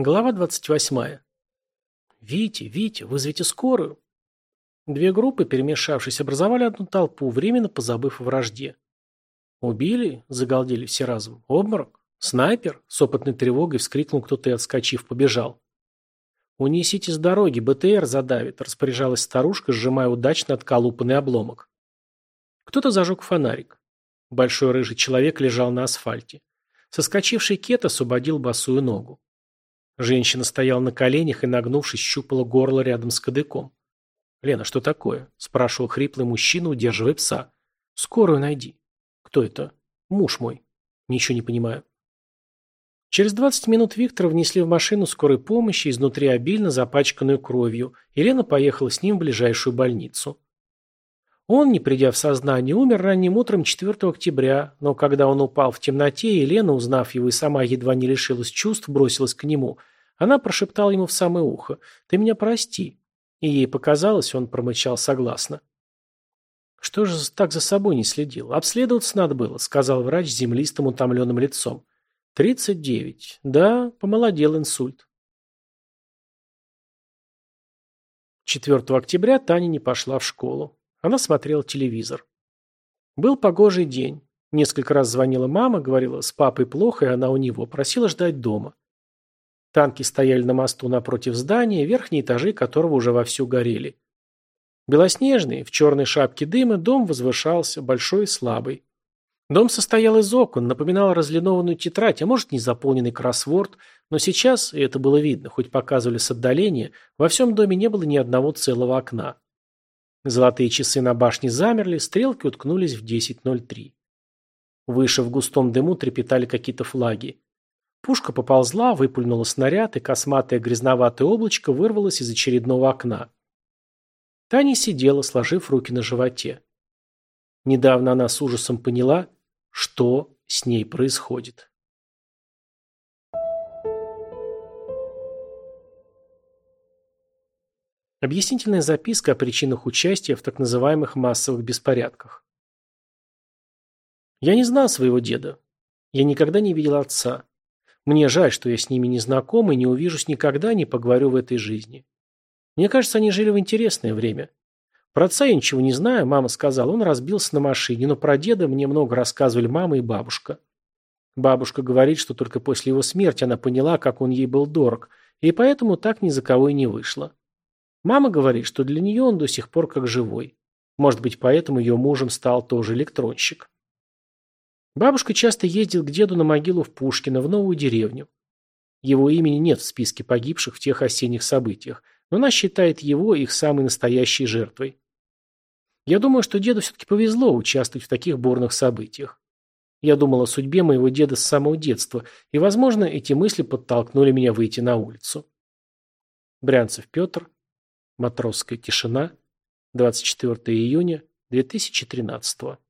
Глава 28. Вити, Вити, вызовите скорую. Две группы, перемешавшись, образовали одну толпу, временно позабыв о вражде. Убили, загалдели все разом. Обморок? Снайпер? С опытной тревогой вскрикнул кто-то и, отскочив, побежал. «Унесите с дороги, БТР задавит», – распоряжалась старушка, сжимая удачно отколупанный обломок. Кто-то зажег фонарик. Большой рыжий человек лежал на асфальте. Соскочивший кет освободил босую ногу. Женщина стояла на коленях и, нагнувшись, щупала горло рядом с кадыком. «Лена, что такое?» – спрашивал хриплый мужчина, удерживая пса. «Скорую найди». «Кто это?» «Муж мой». «Ничего не понимаю». Через 20 минут Виктора внесли в машину скорой помощи, изнутри обильно запачканную кровью, и поехала с ним в ближайшую больницу. Он, не придя в сознание, умер ранним утром 4 октября, но когда он упал в темноте, Елена, узнав его и сама едва не лишилась чувств, бросилась к нему. Она прошептала ему в самое ухо «Ты меня прости». И ей показалось, он промычал согласно. «Что же так за собой не следил? Обследоваться надо было», — сказал врач с землистым утомленным лицом. «Тридцать девять. Да, помолодел инсульт». 4 октября Таня не пошла в школу. Она смотрела телевизор. Был погожий день. Несколько раз звонила мама, говорила, с папой плохо, и она у него, просила ждать дома. Танки стояли на мосту напротив здания, верхние этажи которого уже вовсю горели. Белоснежный, в черной шапке дыма, дом возвышался, большой и слабый. Дом состоял из окон, напоминал разлинованную тетрадь, а может, незаполненный кроссворд, но сейчас, и это было видно, хоть показывали с отдаления, во всем доме не было ни одного целого окна. Золотые часы на башне замерли, стрелки уткнулись в 10.03. Выше в густом дыму трепетали какие-то флаги. Пушка поползла, выпульнула снаряд, и косматое грязноватое облачко вырвалось из очередного окна. Таня сидела, сложив руки на животе. Недавно она с ужасом поняла, что с ней происходит. Объяснительная записка о причинах участия в так называемых массовых беспорядках. Я не знал своего деда. Я никогда не видел отца. Мне жаль, что я с ними не знаком и не увижусь никогда, не поговорю в этой жизни. Мне кажется, они жили в интересное время. Про отца я ничего не знаю, мама сказала, он разбился на машине, но про деда мне много рассказывали мама и бабушка. Бабушка говорит, что только после его смерти она поняла, как он ей был дорог, и поэтому так ни за кого и не вышло. Мама говорит, что для нее он до сих пор как живой. Может быть, поэтому ее мужем стал тоже электронщик. Бабушка часто ездил к деду на могилу в Пушкино, в новую деревню. Его имени нет в списке погибших в тех осенних событиях, но она считает его их самой настоящей жертвой. Я думаю, что деду все-таки повезло участвовать в таких бурных событиях. Я думал о судьбе моего деда с самого детства, и, возможно, эти мысли подтолкнули меня выйти на улицу. Брянцев Петр, матросская тишина 24 июня 2013 года.